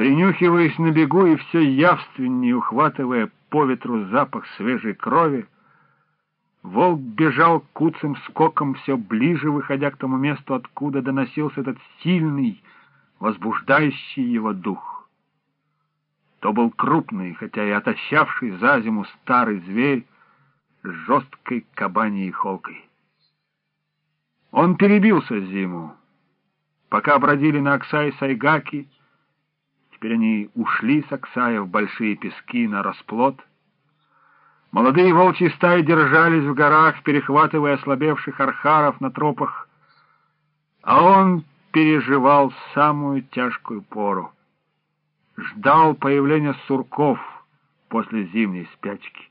Принюхиваясь на бегу и все явственнее ухватывая по ветру запах свежей крови, волк бежал куцым скоком все ближе, выходя к тому месту, откуда доносился этот сильный, возбуждающий его дух. То был крупный, хотя и отощавший за зиму старый зверь с жесткой кабаньей холкой. Он перебился зиму. Пока бродили на Оксай Сайгаки, теперь они ушли с Оксая в большие пески на расплод. Молодые волчьи стаи держались в горах, перехватывая ослабевших архаров на тропах, а он переживал самую тяжкую пору. Ждал появления сурков после зимней спячки.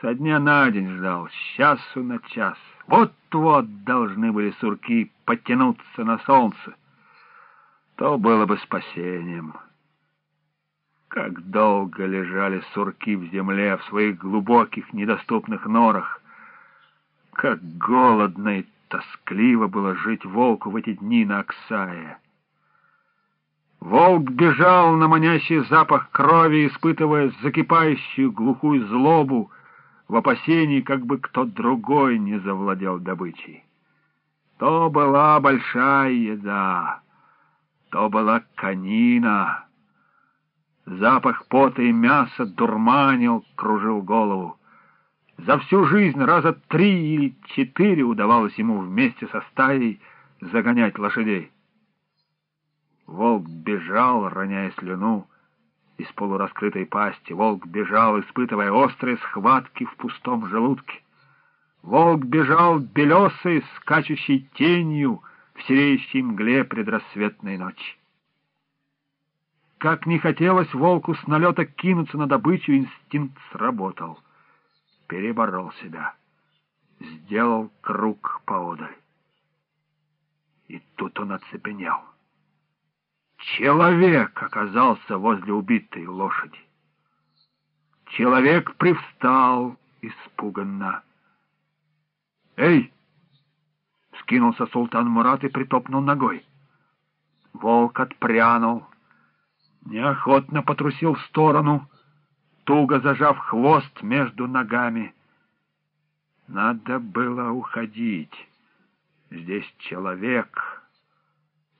Со дня на день ждал, с часу на час. Вот-вот должны были сурки подтянуться на солнце. То было бы спасением. Как долго лежали сурки в земле, в своих глубоких, недоступных норах. Как голодно и тоскливо было жить волку в эти дни на Оксае. Волк бежал на манящий запах крови, испытывая закипающую глухую злобу, в опасении, как бы кто другой не завладел добычей. То была большая еда, то была конина. Запах пота и мяса дурманил, кружил голову. За всю жизнь раза три или четыре удавалось ему вместе со стаей загонять лошадей. Волк бежал, роняя слюну, из полураскрытой пасти. Волк бежал, испытывая острые схватки в пустом желудке. Волк бежал белесой, скачущей тенью в сереющей мгле предрассветной ночи. Как не хотелось волку с налета кинуться на добычу, инстинкт сработал. Переборол себя. Сделал круг поодаль. И тут он оцепенел. Человек оказался возле убитой лошади. Человек привстал испуганно. «Эй!» — скинулся султан Мурат и притопнул ногой. Волк отпрянул, неохотно потрусил в сторону, туго зажав хвост между ногами. Надо было уходить. Здесь человек...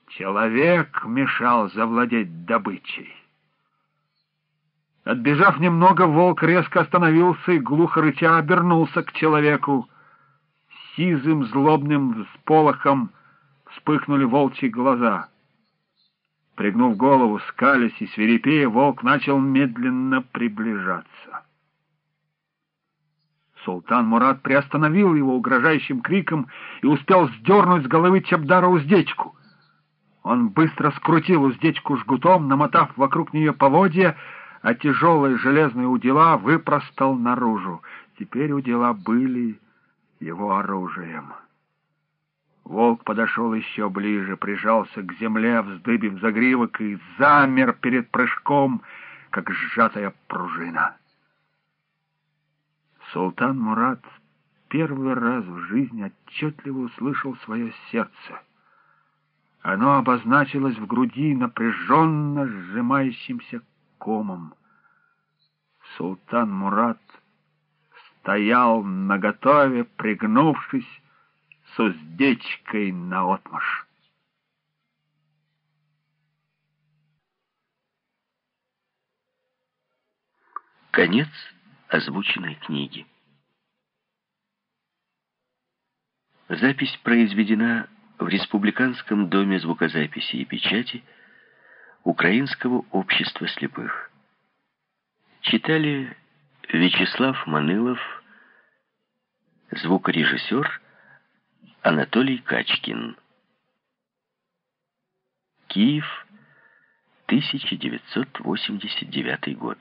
Человек мешал завладеть добычей. Отбежав немного, волк резко остановился и, глухо рыча, обернулся к человеку. Сизым злобным всполохом вспыхнули волчьи глаза. Пригнув голову, скалясь и свирепея, волк начал медленно приближаться. Султан Мурат приостановил его угрожающим криком и успел сдернуть с головы Чабдара уздечку — он быстро скрутил уздечку жгутом, намотав вокруг нее поводья, а тяжелые железные удила выпростал наружу. Теперь удила были его оружием. Волк подошел еще ближе, прижался к земле, вздыбив загривок и замер перед прыжком, как сжатая пружина. Султан Мурат первый раз в жизни отчетливо услышал свое сердце — оно обозначилось в груди напряженно сжимающимся комом. Султан Мурат стоял наготове, пригнувшись с уздечкой наотмашь. Конец озвученной книги. Запись произведена в Республиканском доме звукозаписи и печати Украинского общества слепых. Читали Вячеслав Манылов, звукорежиссер Анатолий Качкин. Киев, 1989 год.